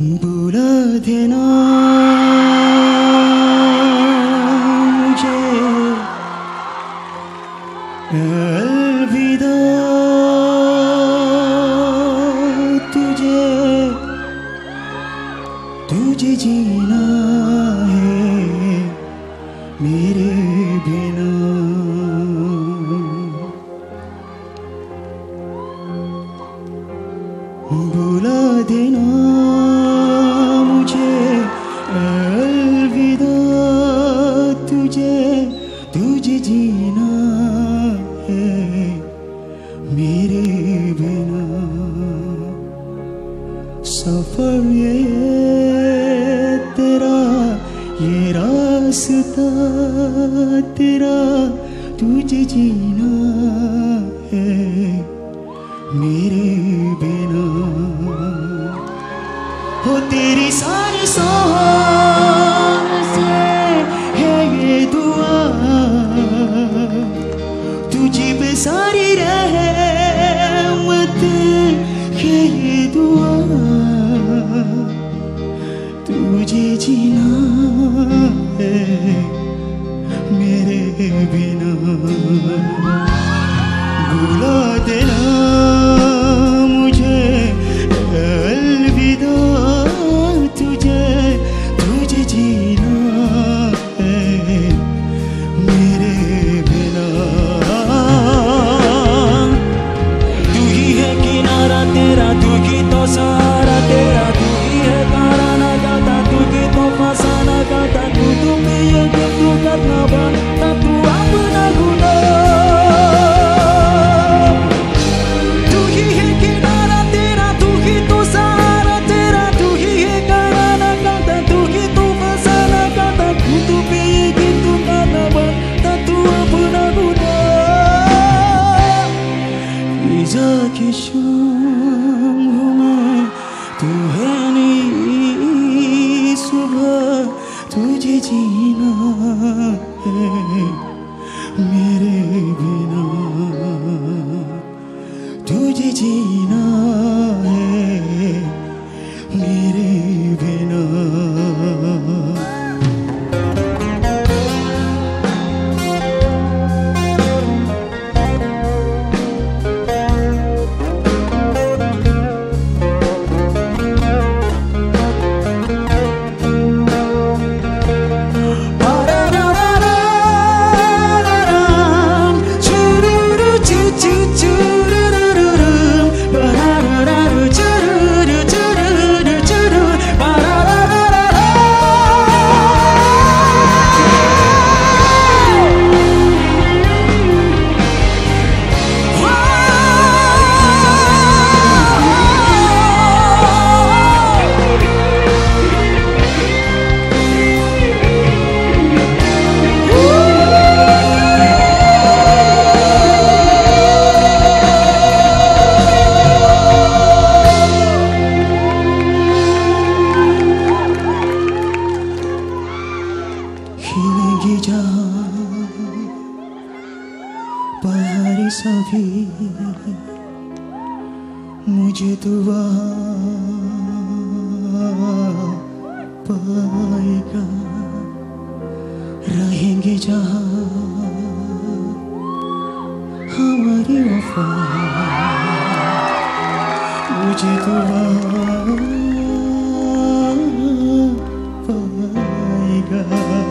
बुला देना मुझे अलविदा। तुझे तुझे जीना है मेरे बिना। बुला देना सफ़र ये तेरा ये रास्ता तेरा तुझे जीना 자기 주 पहाड़ी सभी। मुझे तो पाएगा। रहेंगे जहाँ हमारी वफा। मुझे तो पाएगा।